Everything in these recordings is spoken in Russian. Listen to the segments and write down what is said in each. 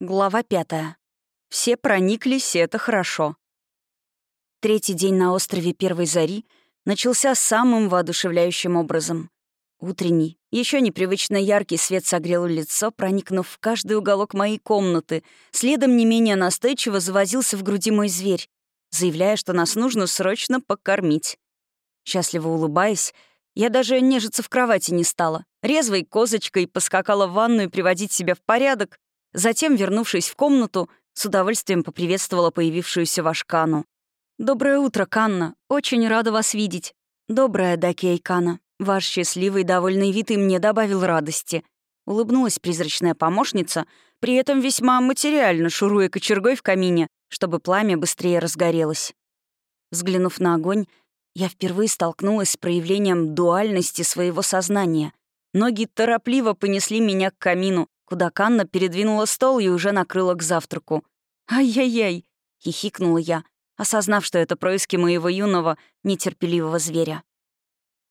Глава пятая. Все прониклись, это хорошо. Третий день на острове Первой Зари начался самым воодушевляющим образом. Утренний, еще непривычно яркий свет согрел лицо, проникнув в каждый уголок моей комнаты. Следом не менее настойчиво завозился в груди мой зверь, заявляя, что нас нужно срочно покормить. Счастливо улыбаясь, я даже нежиться в кровати не стала. Резвой козочкой поскакала в ванную приводить себя в порядок, Затем, вернувшись в комнату, с удовольствием поприветствовала появившуюся Вашкану. «Доброе утро, Канна. Очень рада вас видеть». «Доброе, Дакей Кана. Ваш счастливый и довольный вид и мне добавил радости». Улыбнулась призрачная помощница, при этом весьма материально шуруя кочергой в камине, чтобы пламя быстрее разгорелось. Взглянув на огонь, я впервые столкнулась с проявлением дуальности своего сознания. Ноги торопливо понесли меня к камину, куда Канна передвинула стол и уже накрыла к завтраку. «Ай-яй-яй!» — хихикнула я, осознав, что это происки моего юного, нетерпеливого зверя.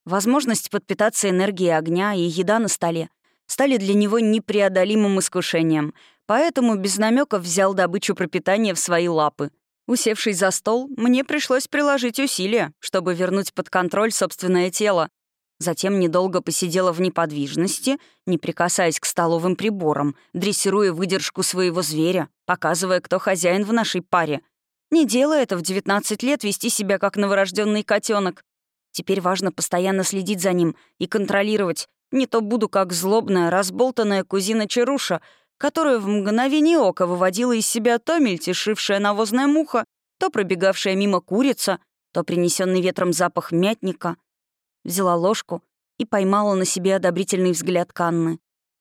Возможность подпитаться энергией огня и еда на столе стали для него непреодолимым искушением, поэтому без намеков взял добычу пропитания в свои лапы. Усевшись за стол, мне пришлось приложить усилия, чтобы вернуть под контроль собственное тело, Затем недолго посидела в неподвижности, не прикасаясь к столовым приборам, дрессируя выдержку своего зверя, показывая, кто хозяин в нашей паре. Не делая это в 19 лет вести себя как новорожденный котенок. Теперь важно постоянно следить за ним и контролировать. Не то буду как злобная, разболтанная кузина Чаруша, которая в мгновение ока выводила из себя то мельтешившая навозная муха, то пробегавшая мимо курица, то принесенный ветром запах мятника — взяла ложку и поймала на себе одобрительный взгляд Канны.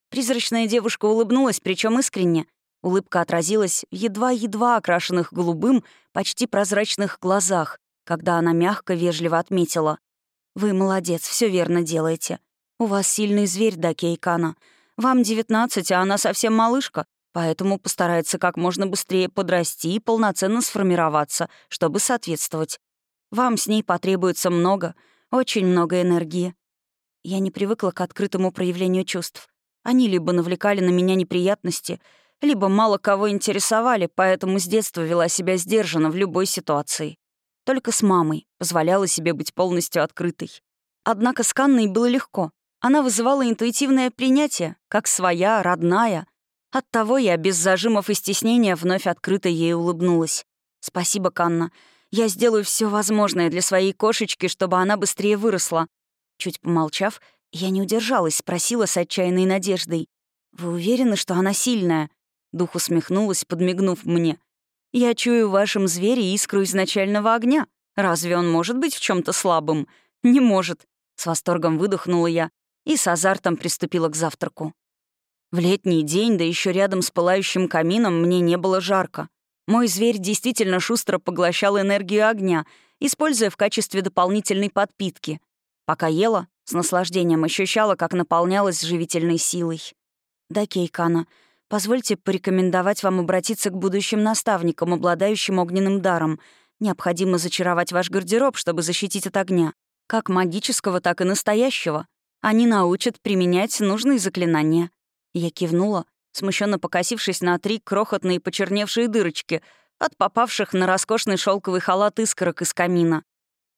Призрачная девушка улыбнулась, причем искренне. Улыбка отразилась в едва-едва окрашенных голубым, почти прозрачных глазах, когда она мягко, вежливо отметила. «Вы молодец, все верно делаете. У вас сильный зверь, да, Кейкана. Вам 19, а она совсем малышка, поэтому постарается как можно быстрее подрасти и полноценно сформироваться, чтобы соответствовать. Вам с ней потребуется много — очень много энергии. Я не привыкла к открытому проявлению чувств. Они либо навлекали на меня неприятности, либо мало кого интересовали, поэтому с детства вела себя сдержанно в любой ситуации. Только с мамой позволяла себе быть полностью открытой. Однако с Канной было легко. Она вызывала интуитивное принятие, как своя, родная. Оттого я без зажимов и стеснения вновь открыто ей улыбнулась. «Спасибо, Канна. Я сделаю все возможное для своей кошечки, чтобы она быстрее выросла». Чуть помолчав, я не удержалась, спросила с отчаянной надеждой. «Вы уверены, что она сильная?» Дух усмехнулась, подмигнув мне. «Я чую в вашем звере искру изначального огня. Разве он может быть в чем то слабым? Не может». С восторгом выдохнула я и с азартом приступила к завтраку. В летний день, да еще рядом с пылающим камином, мне не было жарко. Мой зверь действительно шустро поглощал энергию огня, используя в качестве дополнительной подпитки. Пока ела, с наслаждением ощущала, как наполнялась живительной силой. «Да, Кейкана, позвольте порекомендовать вам обратиться к будущим наставникам, обладающим огненным даром. Необходимо зачаровать ваш гардероб, чтобы защитить от огня. Как магического, так и настоящего. Они научат применять нужные заклинания». Я кивнула, смущенно покосившись на три крохотные почерневшие дырочки от попавших на роскошный шелковый халат искорок из камина.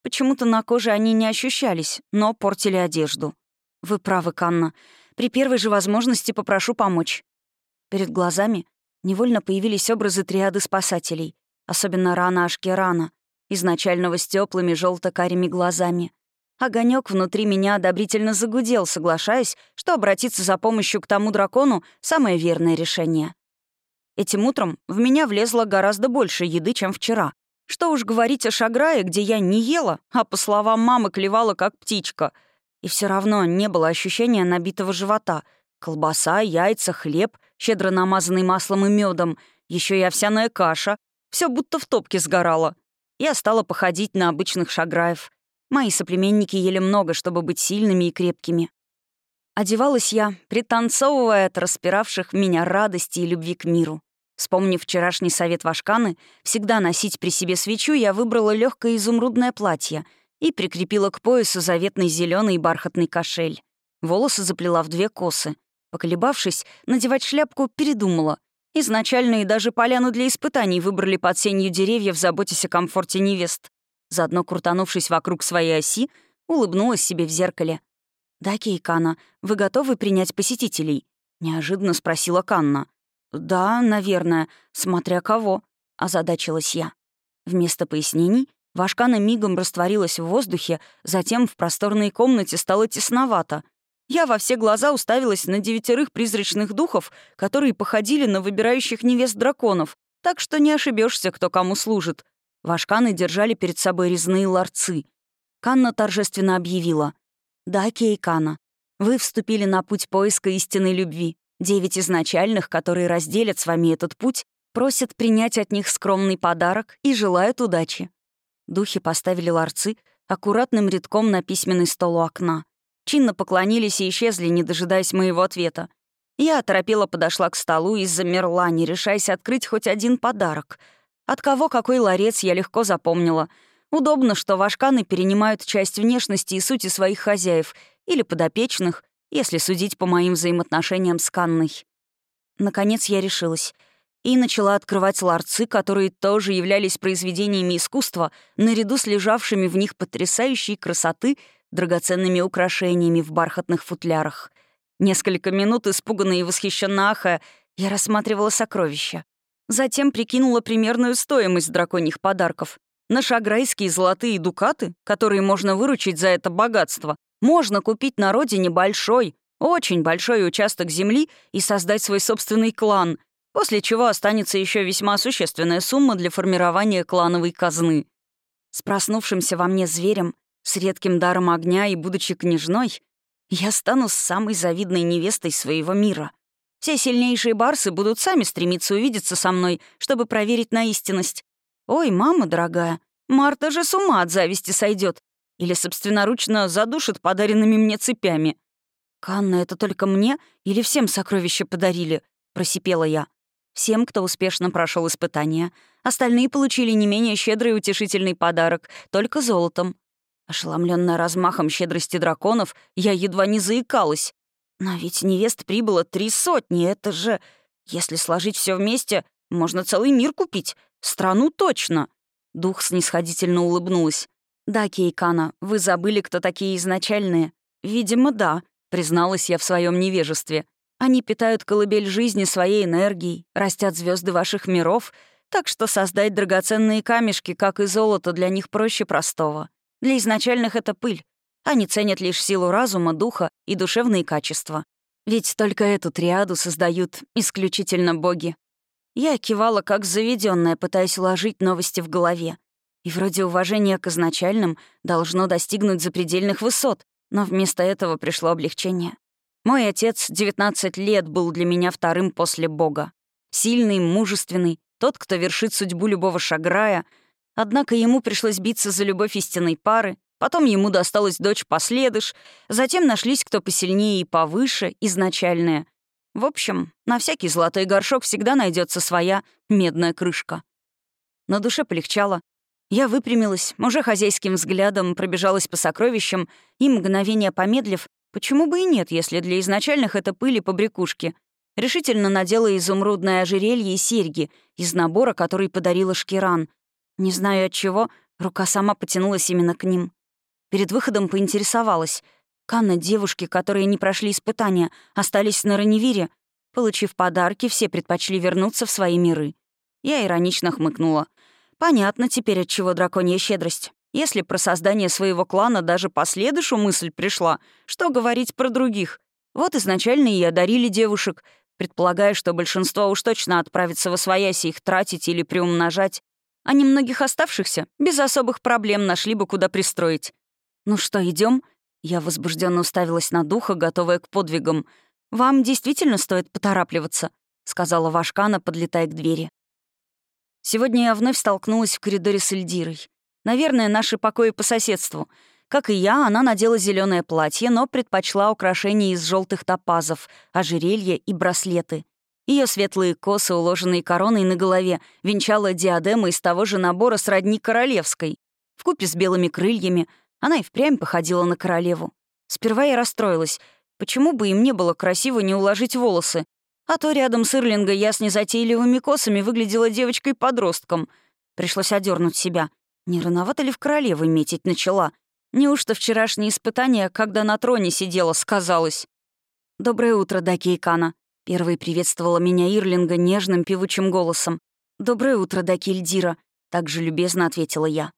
Почему-то на коже они не ощущались, но портили одежду. «Вы правы, Канна. При первой же возможности попрошу помочь». Перед глазами невольно появились образы триады спасателей, особенно Рана Ашкерана, изначального с теплыми желто карими глазами. Огонек внутри меня одобрительно загудел, соглашаясь, что обратиться за помощью к тому дракону — самое верное решение. Этим утром в меня влезло гораздо больше еды, чем вчера. Что уж говорить о шаграе, где я не ела, а, по словам мамы, клевала как птичка. И все равно не было ощущения набитого живота. Колбаса, яйца, хлеб, щедро намазанный маслом и медом, еще и овсяная каша. Все будто в топке сгорало. Я стала походить на обычных шаграев — Мои соплеменники ели много, чтобы быть сильными и крепкими. Одевалась я, пританцовывая от распиравших меня радости и любви к миру. Вспомнив вчерашний совет Вашканы, всегда носить при себе свечу, я выбрала легкое изумрудное платье и прикрепила к поясу заветный зеленый бархатный кошель. Волосы заплела в две косы. Поколебавшись, надевать шляпку передумала Изначально и даже поляну для испытаний выбрали под сенью деревьев, заботясь о комфорте невест. Заодно крутанувшись вокруг своей оси, улыбнулась себе в зеркале. «Да, Кейкана, вы готовы принять посетителей?» — неожиданно спросила Канна. «Да, наверное, смотря кого», — озадачилась я. Вместо пояснений Вашкана мигом растворилась в воздухе, затем в просторной комнате стало тесновато. Я во все глаза уставилась на девятерых призрачных духов, которые походили на выбирающих невест драконов, так что не ошибешься, кто кому служит. Вашканы держали перед собой резные ларцы. Канна торжественно объявила. «Да, Кейкана, вы вступили на путь поиска истинной любви. Девять изначальных, которые разделят с вами этот путь, просят принять от них скромный подарок и желают удачи. Духи поставили ларцы аккуратным рядком на письменный стол у окна. Чинно поклонились и исчезли, не дожидаясь моего ответа. Я оторопела подошла к столу и замерла, не решаясь открыть хоть один подарок. От кого какой ларец я легко запомнила. Удобно, что вашканы перенимают часть внешности и сути своих хозяев или подопечных, если судить по моим взаимоотношениям с Канной. Наконец я решилась — и начала открывать ларцы, которые тоже являлись произведениями искусства, наряду с лежавшими в них потрясающей красоты драгоценными украшениями в бархатных футлярах. Несколько минут, испуганно и восхищенно ахая, я рассматривала сокровища. Затем прикинула примерную стоимость драконьих подарков. На шаграйские золотые дукаты, которые можно выручить за это богатство, можно купить на родине большой, очень большой участок земли и создать свой собственный клан — после чего останется еще весьма существенная сумма для формирования клановой казны. С проснувшимся во мне зверем, с редким даром огня и будучи княжной, я стану самой завидной невестой своего мира. Все сильнейшие барсы будут сами стремиться увидеться со мной, чтобы проверить на истинность. Ой, мама дорогая, Марта же с ума от зависти сойдет или собственноручно задушит подаренными мне цепями. «Канна, это только мне или всем сокровища подарили?» — просипела я всем, кто успешно прошел испытание. Остальные получили не менее щедрый и утешительный подарок, только золотом. Ошеломленная размахом щедрости драконов, я едва не заикалась. Но ведь невест прибыло три сотни, это же... Если сложить все вместе, можно целый мир купить. Страну точно. Дух снисходительно улыбнулась. «Да, Кейкана, вы забыли, кто такие изначальные?» «Видимо, да», — призналась я в своем невежестве. Они питают колыбель жизни своей энергией, растят звезды ваших миров, так что создать драгоценные камешки, как и золото, для них проще простого. Для изначальных это пыль. Они ценят лишь силу разума, духа и душевные качества. Ведь только эту триаду создают исключительно боги. Я кивала как заведенная, пытаясь уложить новости в голове. И вроде уважения к изначальным должно достигнуть запредельных высот, но вместо этого пришло облегчение. Мой отец 19 лет был для меня вторым после Бога. Сильный, мужественный, тот, кто вершит судьбу любого шаграя. Однако ему пришлось биться за любовь истинной пары, потом ему досталась дочь последыш, затем нашлись кто посильнее и повыше, изначальная. В общем, на всякий золотой горшок всегда найдется своя медная крышка. На душе полегчало. Я выпрямилась, уже хозяйским взглядом пробежалась по сокровищам и, мгновение помедлив, Почему бы и нет, если для изначальных это пыли побрякушки? Решительно надела изумрудное ожерелье и серьги из набора, который подарила Шкиран. Не знаю от чего, рука сама потянулась именно к ним. Перед выходом поинтересовалась. Канна девушки, которые не прошли испытания, остались на Раневире. Получив подарки, все предпочли вернуться в свои миры. Я иронично хмыкнула. Понятно теперь, от чего драконья щедрость. Если про создание своего клана даже последышу мысль пришла, что говорить про других? Вот изначально и одарили девушек, предполагая, что большинство уж точно отправится во своясь их тратить или приумножать, а немногих оставшихся без особых проблем нашли бы куда пристроить. «Ну что, идем? Я возбужденно уставилась на духа, готовая к подвигам. «Вам действительно стоит поторапливаться», — сказала Вашкана, подлетая к двери. Сегодня я вновь столкнулась в коридоре с Эльдирой. Наверное, наши покои по соседству. Как и я, она надела зеленое платье, но предпочла украшения из желтых топазов, ожерелья и браслеты. Ее светлые косы, уложенные короной на голове, венчала диадема из того же набора сродни королевской. В купе с белыми крыльями она и впрямь походила на королеву. Сперва я расстроилась. Почему бы им не было красиво не уложить волосы? А то рядом с Ирлинга я с незатейливыми косами выглядела девочкой-подростком. Пришлось одернуть себя. Не рановато ли в королевы метить начала? Неужто вчерашнее испытание, когда на троне сидела, сказалось? «Доброе утро, Даки Икана», — первой приветствовала меня Ирлинга нежным певучим голосом. «Доброе утро, Даки Эльдира», — также любезно ответила я.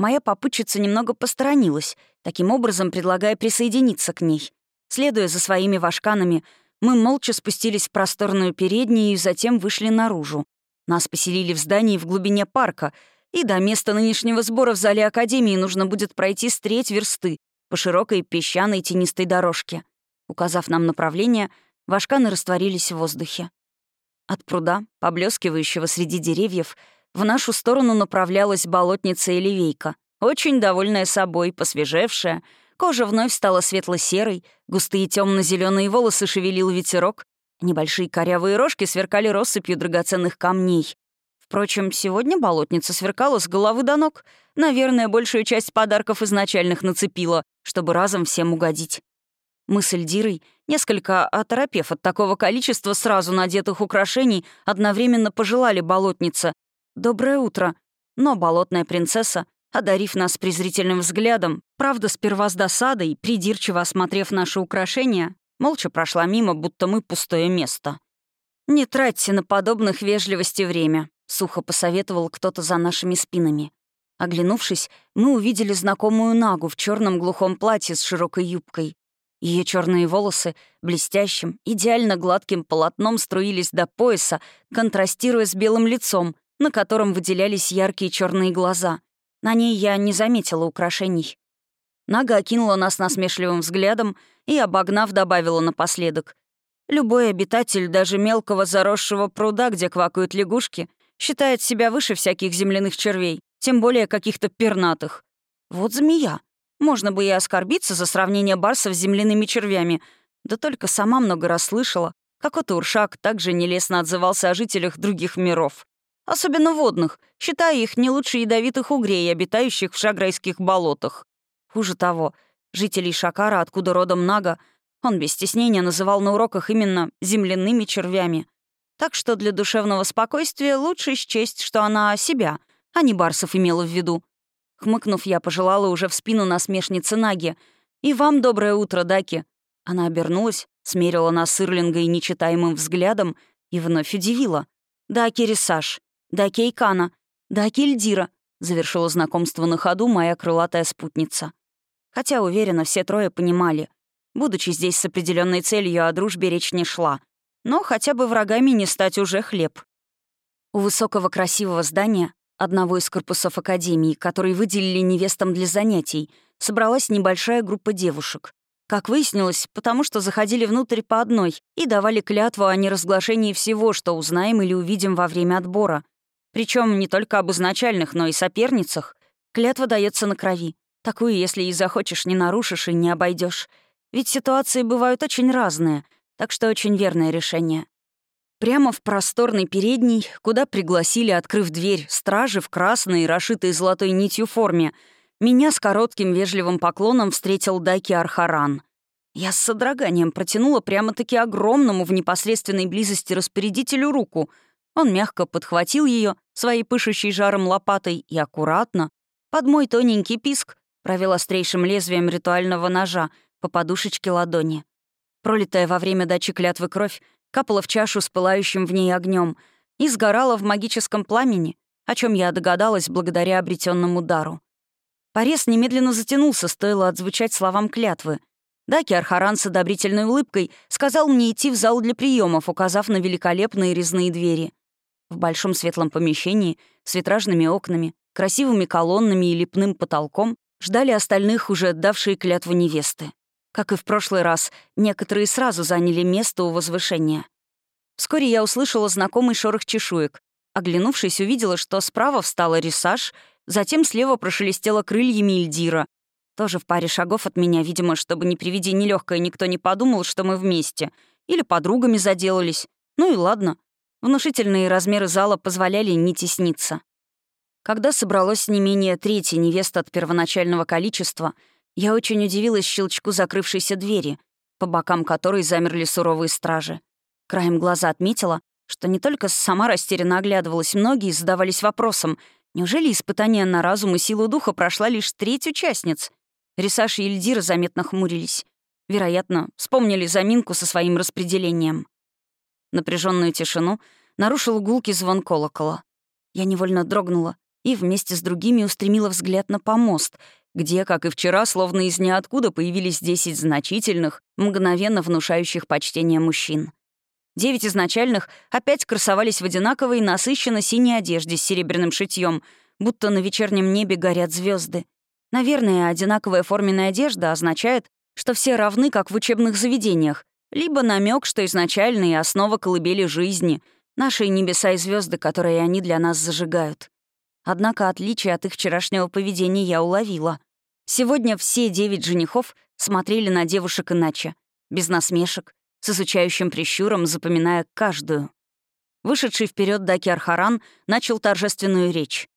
Моя попутчица немного посторонилась, таким образом предлагая присоединиться к ней. Следуя за своими вашканами, мы молча спустились в просторную переднюю и затем вышли наружу. Нас поселили в здании в глубине парка, и до места нынешнего сбора в зале Академии нужно будет пройти с треть версты по широкой песчаной тенистой дорожке. Указав нам направление, вашканы растворились в воздухе. От пруда, поблескивающего среди деревьев, в нашу сторону направлялась болотница Элевейка, очень довольная собой, посвежевшая. Кожа вновь стала светло-серой, густые темно зеленые волосы шевелил ветерок, небольшие корявые рожки сверкали россыпью драгоценных камней. Впрочем, сегодня болотница сверкала с головы до ног. Наверное, большую часть подарков изначальных нацепила, чтобы разом всем угодить. Мы с Эльдирой, несколько оторопев от такого количества сразу надетых украшений, одновременно пожелали болотнице «Доброе утро». Но болотная принцесса, одарив нас презрительным взглядом, правда, сперва с досадой, придирчиво осмотрев наши украшения, молча прошла мимо, будто мы пустое место. «Не тратьте на подобных вежливости время», — сухо посоветовал кто-то за нашими спинами. Оглянувшись, мы увидели знакомую Нагу в черном глухом платье с широкой юбкой. Ее черные волосы блестящим, идеально гладким полотном струились до пояса, контрастируя с белым лицом, на котором выделялись яркие черные глаза. На ней я не заметила украшений. Нага окинула нас насмешливым взглядом и, обогнав, добавила напоследок. Любой обитатель даже мелкого заросшего пруда, где квакают лягушки, считает себя выше всяких земляных червей, тем более каких-то пернатых. Вот змея. Можно бы и оскорбиться за сравнение барсов с земляными червями, да только сама много раз слышала, как Уршак также нелестно отзывался о жителях других миров. Особенно водных, считая их не лучше ядовитых угрей, обитающих в шаграйских болотах. Хуже того, жителей Шакара, откуда родом Нага, он без стеснения называл на уроках именно земляными червями. Так что для душевного спокойствия лучше счесть, что она себя, а не барсов имела в виду. Хмыкнув, я пожелала уже в спину насмешницы Наги. «И вам доброе утро, Даки». Она обернулась, смерила нас с Ирлингой нечитаемым взглядом и вновь удивила. «Даки Рисаш, Даки Икана, Даки Эльдира», — завершила знакомство на ходу моя крылатая спутница. Хотя, уверена, все трое понимали. Будучи здесь с определенной целью, о дружбе речь не шла. Но хотя бы врагами не стать уже хлеб. У высокого красивого здания одного из корпусов Академии, который выделили невестам для занятий, собралась небольшая группа девушек. Как выяснилось, потому что заходили внутрь по одной и давали клятву о неразглашении всего, что узнаем или увидим во время отбора. Причем не только об изначальных, но и соперницах. Клятва дается на крови. Такую, если и захочешь, не нарушишь и не обойдешь. Ведь ситуации бывают очень разные, так что очень верное решение. Прямо в просторный передний, куда пригласили, открыв дверь, стражи в красной, расшитой золотой нитью форме, меня с коротким вежливым поклоном встретил Даки Архаран. Я с содроганием протянула прямо-таки огромному в непосредственной близости распорядителю руку. Он мягко подхватил ее своей пышущей жаром лопатой и аккуратно, под мой тоненький писк, провел острейшим лезвием ритуального ножа по подушечке ладони. Пролитая во время дачи клятвы кровь капала в чашу с пылающим в ней огнем и сгорала в магическом пламени, о чем я догадалась благодаря обретенному дару. Порез немедленно затянулся, стоило отзвучать словам клятвы. Даки Архаран с одобрительной улыбкой сказал мне идти в зал для приемов, указав на великолепные резные двери. В большом светлом помещении с витражными окнами, красивыми колоннами и лепным потолком ждали остальных, уже отдавшие клятву невесты. Как и в прошлый раз, некоторые сразу заняли место у возвышения. Вскоре я услышала знакомый шорох чешуек. Оглянувшись, увидела, что справа встала Рисаж, затем слева прошелестела крыльями Ильдира. Тоже в паре шагов от меня, видимо, чтобы не приведи нелегкое, никто не подумал, что мы вместе. Или подругами заделались. Ну и ладно. Внушительные размеры зала позволяли не тесниться. Когда собралось не менее трети невест от первоначального количества — я очень удивилась щелчку закрывшейся двери, по бокам которой замерли суровые стражи. Краем глаза отметила, что не только сама растерянно оглядывалась, многие задавались вопросом, неужели испытание на разум и силу духа прошла лишь треть участниц? Рисаш и Эльдира заметно хмурились. Вероятно, вспомнили заминку со своим распределением. Напряженную тишину нарушил гулкий звон колокола. Я невольно дрогнула и вместе с другими устремила взгляд на помост, где, как и вчера, словно из ниоткуда появились десять значительных, мгновенно внушающих почтение мужчин. Девять изначальных опять красовались в одинаковой насыщенно синей одежде с серебряным шитьем, будто на вечернем небе горят звезды. Наверное, одинаковая форменная одежда означает, что все равны, как в учебных заведениях, либо намек, что изначальные основа колыбели жизни, наши небеса и звезды, которые они для нас зажигают. Однако отличие от их вчерашнего поведения я уловила. Сегодня все девять женихов смотрели на девушек иначе, без насмешек, с изучающим прищуром, запоминая каждую. Вышедший вперед Даки Архаран начал торжественную речь.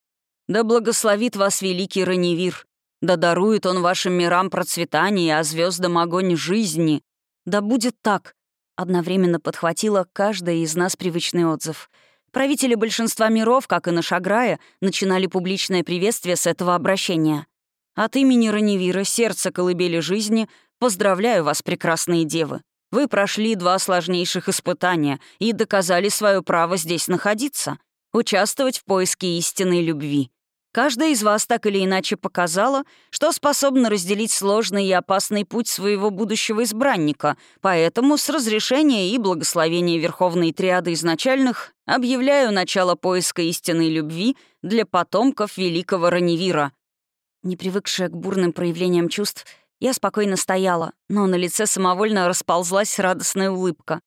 «Да благословит вас великий Раневир! Да дарует он вашим мирам процветание, а звездам огонь жизни! Да будет так!» Одновременно подхватила каждая из нас привычный отзыв. Правители большинства миров, как и на Шаграе, начинали публичное приветствие с этого обращения. От имени Раневира, сердца колыбели жизни, поздравляю вас, прекрасные девы. Вы прошли два сложнейших испытания и доказали свое право здесь находиться, участвовать в поиске истинной любви. Каждая из вас так или иначе показала, что способна разделить сложный и опасный путь своего будущего избранника, поэтому с разрешения и благословения Верховной Триады изначальных объявляю начало поиска истинной любви для потомков великого Раневира. Не привыкшая к бурным проявлениям чувств, я спокойно стояла, но на лице самовольно расползлась радостная улыбка.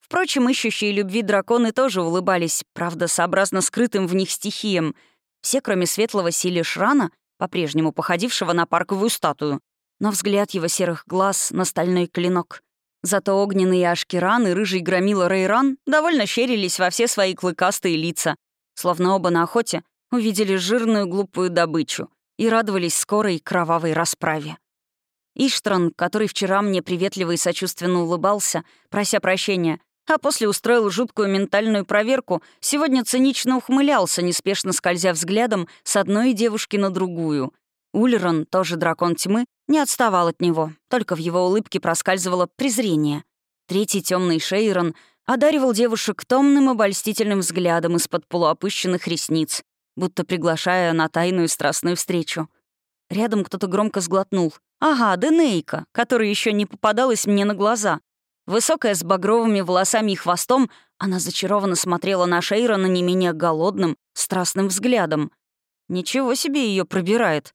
Впрочем, ищущие любви драконы тоже улыбались, правда, сообразно скрытым в них стихиям — все, кроме светлого Сили Шрана, по-прежнему походившего на парковую статую, но взгляд его серых глаз на стальной клинок. Зато огненные Ашкиран и рыжий громила Рейран довольно щерились во все свои клыкастые лица, словно оба на охоте увидели жирную глупую добычу и радовались скорой кровавой расправе. Иштран, который вчера мне приветливо и сочувственно улыбался, прося прощения, а после устроил жуткую ментальную проверку, сегодня цинично ухмылялся, неспешно скользя взглядом с одной девушки на другую. Ульрон, тоже дракон тьмы, не отставал от него, только в его улыбке проскальзывало презрение. Третий темный Шейрон одаривал девушек томным обольстительным взглядом из-под полуопущенных ресниц, будто приглашая на тайную страстную встречу. Рядом кто-то громко сглотнул. «Ага, Денейка, которая еще не попадалась мне на глаза. Высокая, с багровыми волосами и хвостом, она зачарованно смотрела на Шейрона не менее голодным, страстным взглядом. Ничего себе ее пробирает.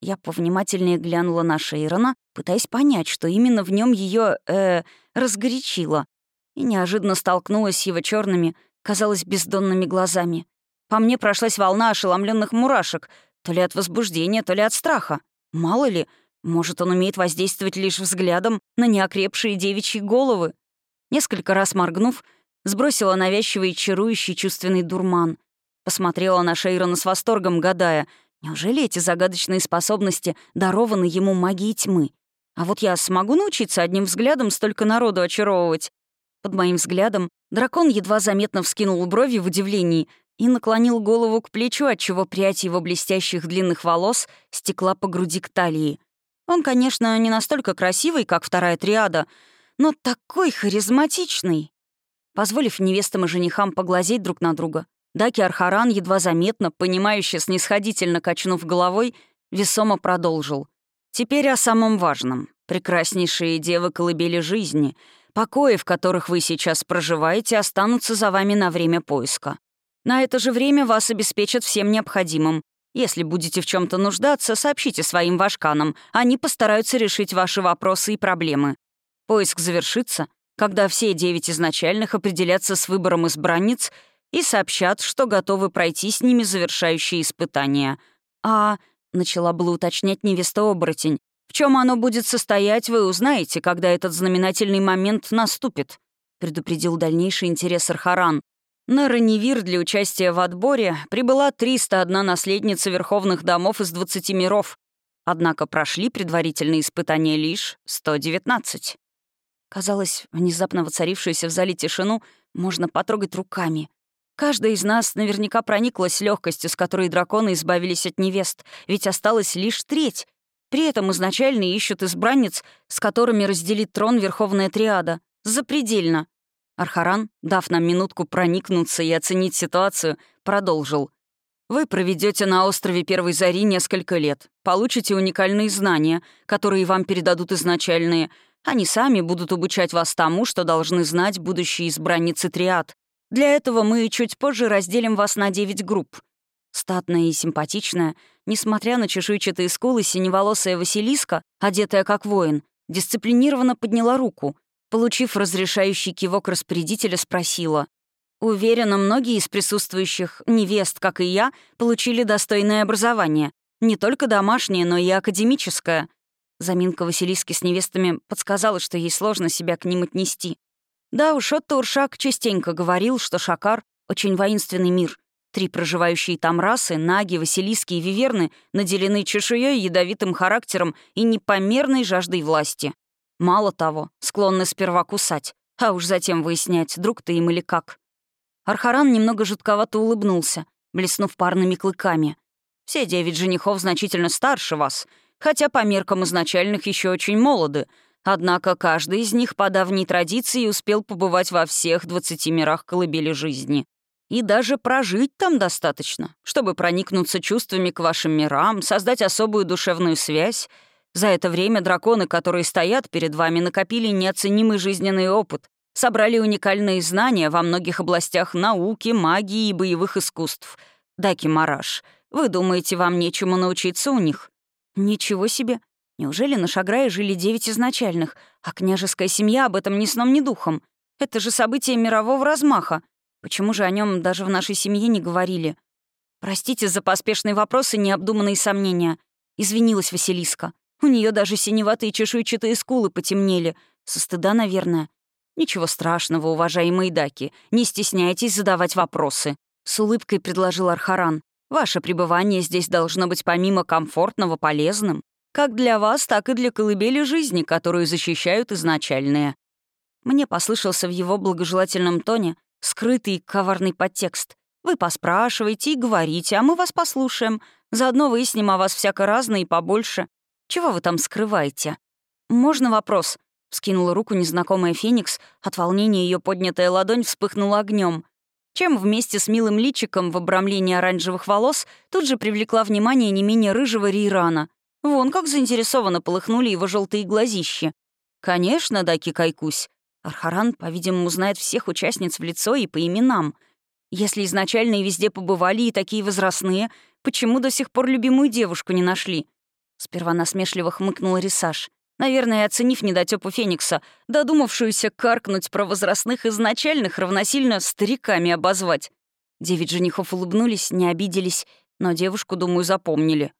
Я повнимательнее глянула на Шейрона, пытаясь понять, что именно в нем ее э, разгорячило, и неожиданно столкнулась с его черными, казалось, бездонными глазами. По мне прошлась волна ошеломленных мурашек, то ли от возбуждения, то ли от страха. Мало ли, может, он умеет воздействовать лишь взглядом на неокрепшие девичьи головы? Несколько раз моргнув, сбросила навязчивый чарующий чувственный дурман. Посмотрела на Шейрона с восторгом, гадая, неужели эти загадочные способности дарованы ему магией тьмы? А вот я смогу научиться одним взглядом столько народу очаровывать? Под моим взглядом дракон едва заметно вскинул брови в удивлении и наклонил голову к плечу, отчего прядь его блестящих длинных волос стекла по груди к талии. Он, конечно, не настолько красивый, как вторая триада, но такой харизматичный. Позволив невестам и женихам поглазеть друг на друга, Даки Архаран едва заметно, понимающе снисходительно качнув головой, весомо продолжил. «Теперь о самом важном. Прекраснейшие девы колыбели жизни, покои, в которых вы сейчас проживаете, останутся за вами на время поиска. На это же время вас обеспечат всем необходимым, если будете в чем то нуждаться, сообщите своим вашканам. Они постараются решить ваши вопросы и проблемы. Поиск завершится, когда все девять изначальных определятся с выбором избранниц и сообщат, что готовы пройти с ними завершающие испытания. А, — начала было уточнять невеста-оборотень, в чем оно будет состоять, вы узнаете, когда этот знаменательный момент наступит, — предупредил дальнейший интерес Архаран. На Раневир для участия в отборе прибыла 301 наследница верховных домов из 20 миров, однако прошли предварительные испытания лишь 119. Казалось, внезапно воцарившуюся в зале тишину можно потрогать руками. Каждая из нас наверняка прониклась легкостью, с которой драконы избавились от невест, ведь осталась лишь треть. При этом изначально ищут избранниц, с которыми разделит трон Верховная Триада. Запредельно. Архаран, дав нам минутку проникнуться и оценить ситуацию, продолжил. «Вы проведете на острове Первой Зари несколько лет, получите уникальные знания, которые вам передадут изначальные. Они сами будут обучать вас тому, что должны знать будущие избранницы Триад. Для этого мы чуть позже разделим вас на девять групп. Статная и симпатичная, несмотря на чешуйчатые скулы, синеволосая Василиска, одетая как воин, дисциплинированно подняла руку, получив разрешающий кивок распорядителя, спросила. «Уверена, многие из присутствующих невест, как и я, получили достойное образование. Не только домашнее, но и академическое». Заминка Василиски с невестами подсказала, что ей сложно себя к ним отнести. Да уж, Отто Уршак частенько говорил, что Шакар — очень воинственный мир. Три проживающие там расы, наги, василиски и виверны, наделены чешуей, ядовитым характером и непомерной жаждой власти. Мало того, склонны сперва кусать, а уж затем выяснять, друг ты им или как. Архаран немного жутковато улыбнулся, блеснув парными клыками. «Все девять женихов значительно старше вас, хотя по меркам изначальных еще очень молоды, Однако каждый из них по давней традиции успел побывать во всех двадцати мирах колыбели жизни. И даже прожить там достаточно, чтобы проникнуться чувствами к вашим мирам, создать особую душевную связь. За это время драконы, которые стоят перед вами, накопили неоценимый жизненный опыт, собрали уникальные знания во многих областях науки, магии и боевых искусств. Даки Мараш, вы думаете, вам нечему научиться у них? Ничего себе. Неужели на Шаграе жили девять изначальных, а княжеская семья об этом ни сном, ни духом? Это же событие мирового размаха. Почему же о нем даже в нашей семье не говорили? Простите за поспешные вопросы и необдуманные сомнения. Извинилась Василиска. У нее даже синеватые чешуйчатые скулы потемнели. Со стыда, наверное. Ничего страшного, уважаемые даки. Не стесняйтесь задавать вопросы. С улыбкой предложил Архаран. Ваше пребывание здесь должно быть помимо комфортного полезным. Как для вас, так и для колыбели жизни, которую защищают изначальные. Мне послышался в его благожелательном тоне скрытый коварный подтекст. Вы поспрашиваете и говорите, а мы вас послушаем. Заодно выясним о вас всяко разное и побольше. Чего вы там скрываете? Можно вопрос? Вскинула руку незнакомая Феникс. От волнения ее поднятая ладонь вспыхнула огнем. Чем вместе с милым личиком в обрамлении оранжевых волос тут же привлекла внимание не менее рыжего Рейрана — Вон как заинтересованно полыхнули его желтые глазищи. «Конечно, Даки Кайкусь. Архаран, по-видимому, знает всех участниц в лицо и по именам. Если изначально и везде побывали и такие возрастные, почему до сих пор любимую девушку не нашли?» Сперва насмешливо хмыкнул Рисаж. Наверное, оценив недотёпу Феникса, додумавшуюся каркнуть про возрастных изначальных равносильно стариками обозвать. Девять женихов улыбнулись, не обиделись, но девушку, думаю, запомнили.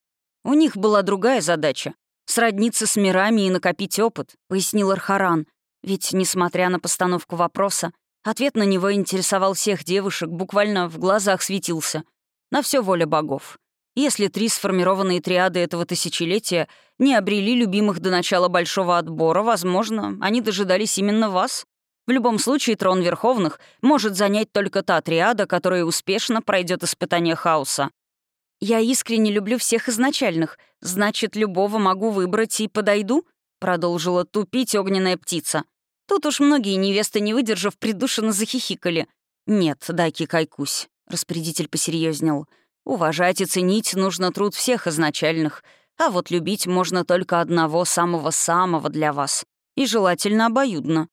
У них была другая задача — сродниться с мирами и накопить опыт, пояснил Архаран. Ведь, несмотря на постановку вопроса, ответ на него интересовал всех девушек, буквально в глазах светился. На все воля богов. Если три сформированные триады этого тысячелетия не обрели любимых до начала большого отбора, возможно, они дожидались именно вас. В любом случае, трон Верховных может занять только та триада, которая успешно пройдет испытание хаоса. «Я искренне люблю всех изначальных. Значит, любого могу выбрать и подойду?» — продолжила тупить огненная птица. Тут уж многие невесты, не выдержав, придушенно захихикали. «Нет, Даки Кайкусь», — распорядитель посерьезнел. «Уважать и ценить нужно труд всех изначальных, а вот любить можно только одного самого-самого для вас. И желательно обоюдно.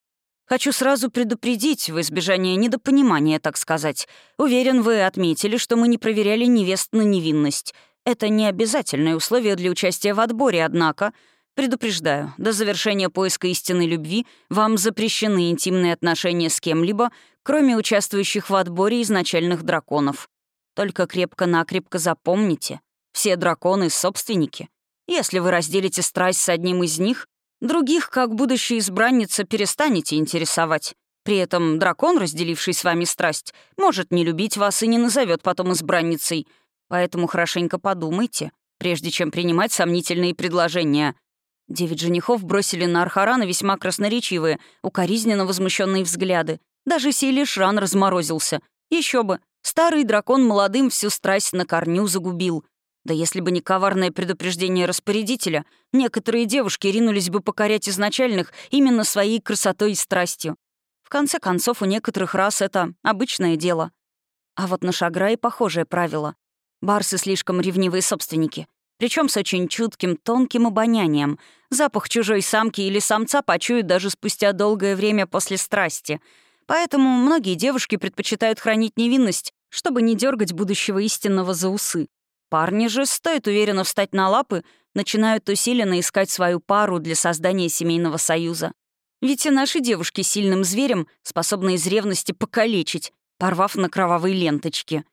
Хочу сразу предупредить, в избежание недопонимания, так сказать. Уверен, вы отметили, что мы не проверяли невест на невинность. Это не обязательное условие для участия в отборе, однако... Предупреждаю, до завершения поиска истинной любви вам запрещены интимные отношения с кем-либо, кроме участвующих в отборе изначальных драконов. Только крепко-накрепко запомните, все драконы — собственники. Если вы разделите страсть с одним из них, Других, как будущая избранница, перестанете интересовать. При этом дракон, разделивший с вами страсть, может не любить вас и не назовет потом избранницей. Поэтому хорошенько подумайте, прежде чем принимать сомнительные предложения. Девять женихов бросили на Архарана весьма красноречивые, укоризненно возмущенные взгляды. Даже Сили Шран разморозился. Еще бы, старый дракон молодым всю страсть на корню загубил. Да если бы не коварное предупреждение распорядителя, некоторые девушки ринулись бы покорять изначальных именно своей красотой и страстью. В конце концов, у некоторых рас это обычное дело. А вот на Шаграе похожее правило. Барсы слишком ревнивые собственники. Причем с очень чутким, тонким обонянием. Запах чужой самки или самца почуют даже спустя долгое время после страсти. Поэтому многие девушки предпочитают хранить невинность, чтобы не дергать будущего истинного за усы. Парни же, стоит уверенно встать на лапы, начинают усиленно искать свою пару для создания семейного союза. Ведь и наши девушки сильным зверем способны из ревности покалечить, порвав на кровавые ленточки.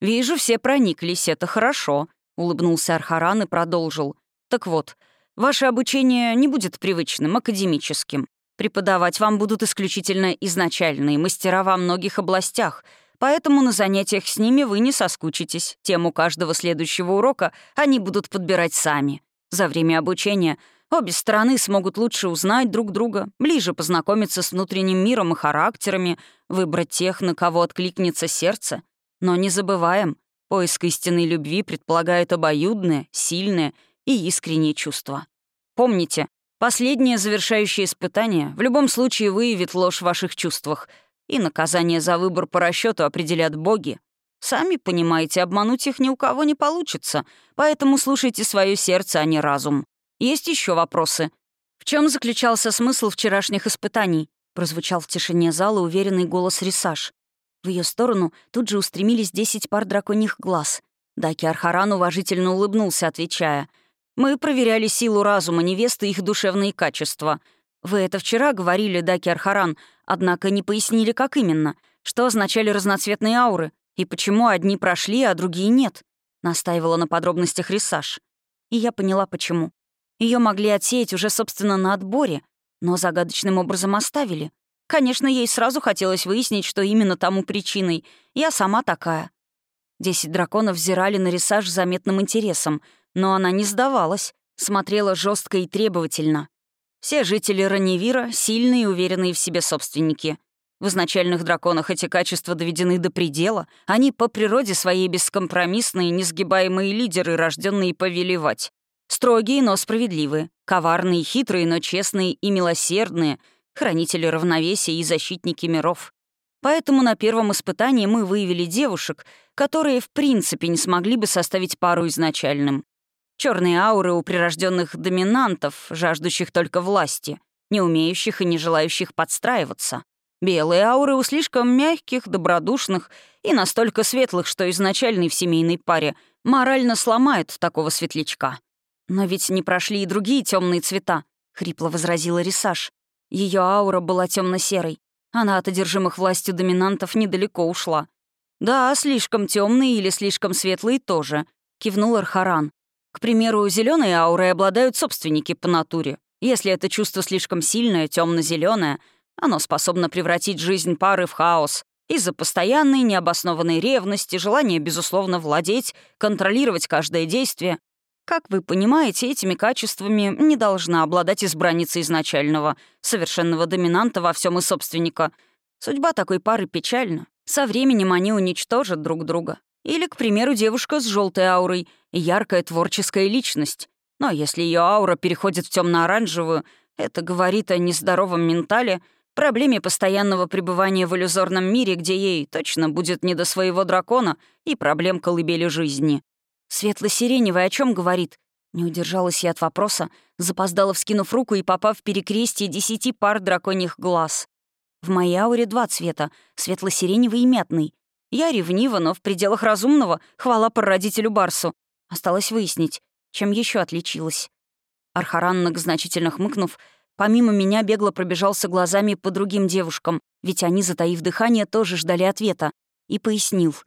«Вижу, все прониклись, это хорошо», — улыбнулся Архаран и продолжил. «Так вот, ваше обучение не будет привычным, академическим. Преподавать вам будут исключительно изначальные мастера во многих областях, поэтому на занятиях с ними вы не соскучитесь. Тему каждого следующего урока они будут подбирать сами. За время обучения обе стороны смогут лучше узнать друг друга, ближе познакомиться с внутренним миром и характерами, выбрать тех, на кого откликнется сердце. Но не забываем, Поиск истинной любви предполагает обоюдное, сильное и искреннее чувство. Помните, последнее завершающее испытание в любом случае выявит ложь в ваших чувствах, и наказание за выбор по расчету определят боги. Сами понимаете, обмануть их ни у кого не получится, поэтому слушайте свое сердце, а не разум. Есть еще вопросы. В чем заключался смысл вчерашних испытаний? прозвучал в тишине зала уверенный голос Рисаж. В ее сторону тут же устремились десять пар драконьих глаз. Даки Архаран уважительно улыбнулся, отвечая. «Мы проверяли силу разума невесты и их душевные качества. Вы это вчера говорили, Даки Архаран, однако не пояснили, как именно, что означали разноцветные ауры и почему одни прошли, а другие нет», — настаивала на подробностях Рисаж. И я поняла, почему. Ее могли отсеять уже, собственно, на отборе, но загадочным образом оставили. Конечно, ей сразу хотелось выяснить, что именно тому причиной. Я сама такая. Десять драконов взирали на Рисаж с заметным интересом, но она не сдавалась, смотрела жестко и требовательно. Все жители Раневира — сильные и уверенные в себе собственники. В изначальных драконах эти качества доведены до предела, они по природе своей бескомпромиссные, несгибаемые лидеры, рожденные повелевать. Строгие, но справедливые, коварные, хитрые, но честные и милосердные — хранители равновесия и защитники миров. Поэтому на первом испытании мы выявили девушек, которые в принципе не смогли бы составить пару изначальным. Черные ауры у прирожденных доминантов, жаждущих только власти, не умеющих и не желающих подстраиваться. Белые ауры у слишком мягких, добродушных и настолько светлых, что изначальный в семейной паре морально сломает такого светлячка. «Но ведь не прошли и другие темные цвета», — хрипло возразила Рисаж. Ее аура была темно-серой. Она от одержимых властью доминантов недалеко ушла. «Да, слишком темные или слишком светлые тоже», — кивнул Архаран. «К примеру, зеленые ауры обладают собственники по натуре. Если это чувство слишком сильное, темно зеленое оно способно превратить жизнь пары в хаос из-за постоянной необоснованной ревности, желания, безусловно, владеть, контролировать каждое действие, как вы понимаете, этими качествами не должна обладать избранница изначального, совершенного доминанта во всем и собственника. Судьба такой пары печальна. Со временем они уничтожат друг друга. Или, к примеру, девушка с желтой аурой яркая творческая личность. Но если ее аура переходит в темно-оранжевую, это говорит о нездоровом ментале, проблеме постоянного пребывания в иллюзорном мире, где ей точно будет не до своего дракона и проблем колыбели жизни. «Светло-сиреневый о чем говорит?» Не удержалась я от вопроса, запоздала, вскинув руку и попав в перекрестие десяти пар драконьих глаз. В моей ауре два цвета — светло-сиреневый и мятный. Я ревнива, но в пределах разумного, хвала прародителю Барсу. Осталось выяснить, чем еще отличилась. Архаран, многозначительно хмыкнув, помимо меня бегло пробежался глазами по другим девушкам, ведь они, затаив дыхание, тоже ждали ответа, и пояснил —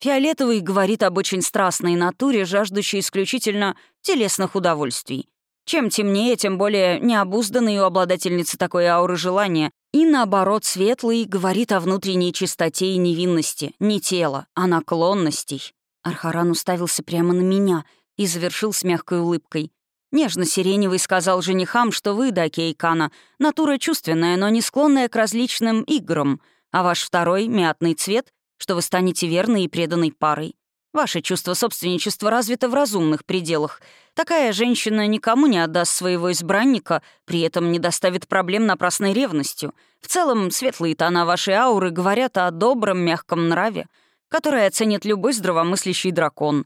Фиолетовый говорит об очень страстной натуре, жаждущей исключительно телесных удовольствий. Чем темнее, тем более необузданной у обладательницы такой ауры желания. И наоборот, светлый говорит о внутренней чистоте и невинности, не тела, а наклонностей. Архаран уставился прямо на меня и завершил с мягкой улыбкой. Нежно-сиреневый сказал женихам, что вы, Даки Эйкана, натура чувственная, но не склонная к различным играм, а ваш второй — мятный цвет, что вы станете верной и преданной парой. Ваше чувство собственничества развито в разумных пределах. Такая женщина никому не отдаст своего избранника, при этом не доставит проблем напрасной ревностью. В целом, светлые тона вашей ауры говорят о добром, мягком нраве, который оценит любой здравомыслящий дракон.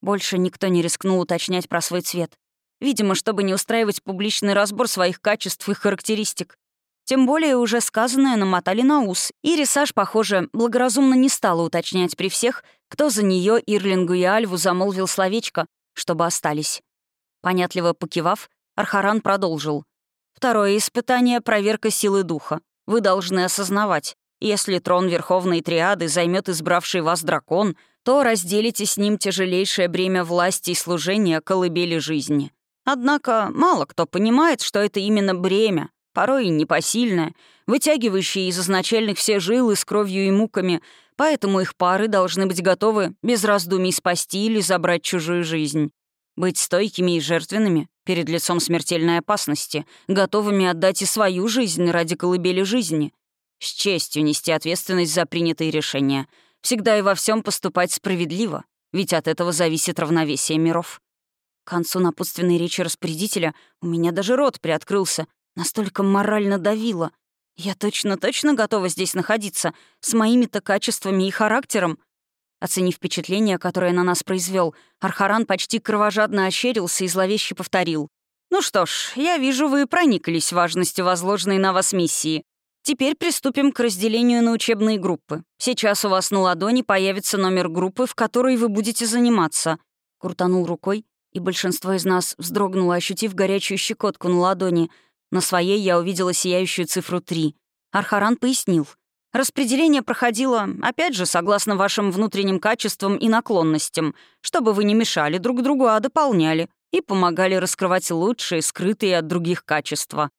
Больше никто не рискнул уточнять про свой цвет. Видимо, чтобы не устраивать публичный разбор своих качеств и характеристик. Тем более уже сказанное намотали на ус, и Рисаж, похоже, благоразумно не стала уточнять при всех, кто за нее Ирлингу и Альву замолвил словечко, чтобы остались. Понятливо покивав, Архаран продолжил. «Второе испытание — проверка силы духа. Вы должны осознавать, если трон Верховной Триады займет избравший вас дракон, то разделите с ним тяжелейшее бремя власти и служения колыбели жизни. Однако мало кто понимает, что это именно бремя, порой непосильное, вытягивающее из изначальных все жилы с кровью и муками, поэтому их пары должны быть готовы без раздумий спасти или забрать чужую жизнь. Быть стойкими и жертвенными перед лицом смертельной опасности, готовыми отдать и свою жизнь ради колыбели жизни, с честью нести ответственность за принятые решения, всегда и во всем поступать справедливо, ведь от этого зависит равновесие миров. К концу напутственной речи распорядителя у меня даже рот приоткрылся, настолько морально давило. Я точно-точно готова здесь находиться, с моими-то качествами и характером. Оценив впечатление, которое на нас произвел, Архаран почти кровожадно ощерился и зловеще повторил. «Ну что ж, я вижу, вы прониклись важностью возложенной на вас миссии. Теперь приступим к разделению на учебные группы. Сейчас у вас на ладони появится номер группы, в которой вы будете заниматься». Крутанул рукой, и большинство из нас вздрогнуло, ощутив горячую щекотку на ладони. На своей я увидела сияющую цифру 3. Архаран пояснил. Распределение проходило, опять же, согласно вашим внутренним качествам и наклонностям, чтобы вы не мешали друг другу, а дополняли и помогали раскрывать лучшие, скрытые от других качества.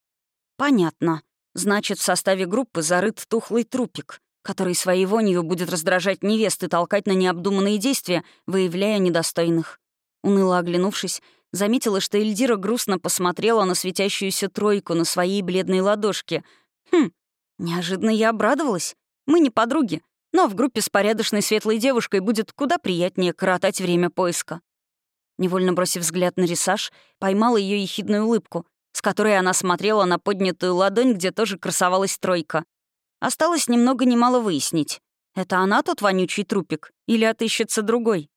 Понятно. Значит, в составе группы зарыт тухлый трупик, который своей вонью будет раздражать невест и толкать на необдуманные действия, выявляя недостойных. Уныло оглянувшись, заметила, что Эльдира грустно посмотрела на светящуюся тройку на своей бледной ладошке. Хм, неожиданно я обрадовалась. Мы не подруги, но в группе с порядочной светлой девушкой будет куда приятнее коротать время поиска. Невольно бросив взгляд на Рисаж, поймала ее ехидную улыбку, с которой она смотрела на поднятую ладонь, где тоже красовалась тройка. Осталось немного немало выяснить. Это она тот вонючий трупик или отыщется другой?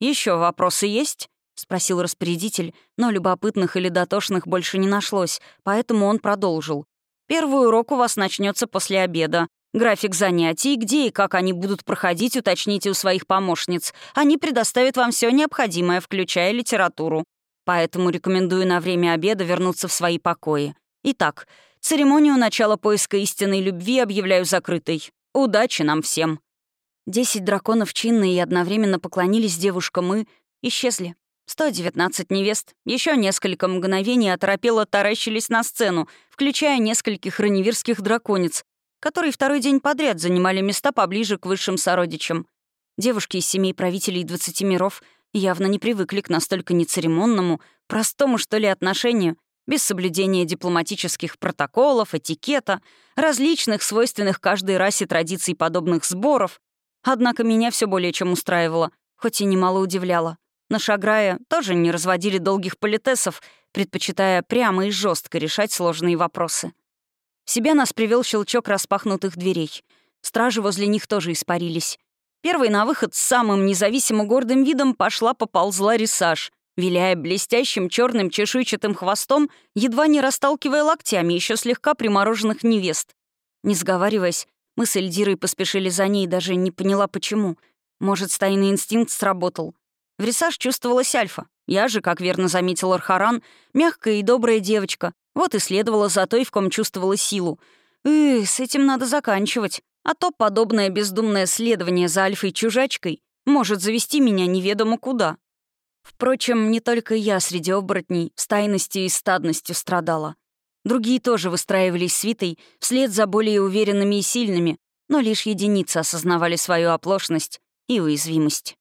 Еще вопросы есть?» — спросил распорядитель, но любопытных или дотошных больше не нашлось, поэтому он продолжил. «Первый урок у вас начнется после обеда. График занятий, где и как они будут проходить, уточните у своих помощниц. Они предоставят вам все необходимое, включая литературу. Поэтому рекомендую на время обеда вернуться в свои покои. Итак, церемонию начала поиска истинной любви объявляю закрытой. Удачи нам всем!» Десять драконов чинно и одновременно поклонились девушкам и исчезли. 119 невест, еще несколько мгновений оторопело таращились на сцену, включая нескольких раневирских драконец, которые второй день подряд занимали места поближе к высшим сородичам. Девушки из семей правителей двадцати миров явно не привыкли к настолько нецеремонному, простому, что ли, отношению, без соблюдения дипломатических протоколов, этикета, различных, свойственных каждой расе традиций подобных сборов, Однако меня все более чем устраивало, хоть и немало удивляло. На Шаграе тоже не разводили долгих политесов, предпочитая прямо и жестко решать сложные вопросы. В себя нас привел щелчок распахнутых дверей. Стражи возле них тоже испарились. Первый на выход с самым независимо гордым видом пошла-поползла рисаж, виляя блестящим черным чешуйчатым хвостом, едва не расталкивая локтями еще слегка примороженных невест. Не сговариваясь, мы с Эльдирой поспешили за ней, даже не поняла, почему. Может, стайный инстинкт сработал. В рисаж чувствовалась Альфа. Я же, как верно заметил Архаран, мягкая и добрая девочка. Вот и следовала за той, в ком чувствовала силу. Эх, с этим надо заканчивать. А то подобное бездумное следование за Альфой-чужачкой может завести меня неведомо куда. Впрочем, не только я среди оборотней стайностью и стадностью страдала. Другие тоже выстраивались свитой вслед за более уверенными и сильными, но лишь единицы осознавали свою оплошность и уязвимость.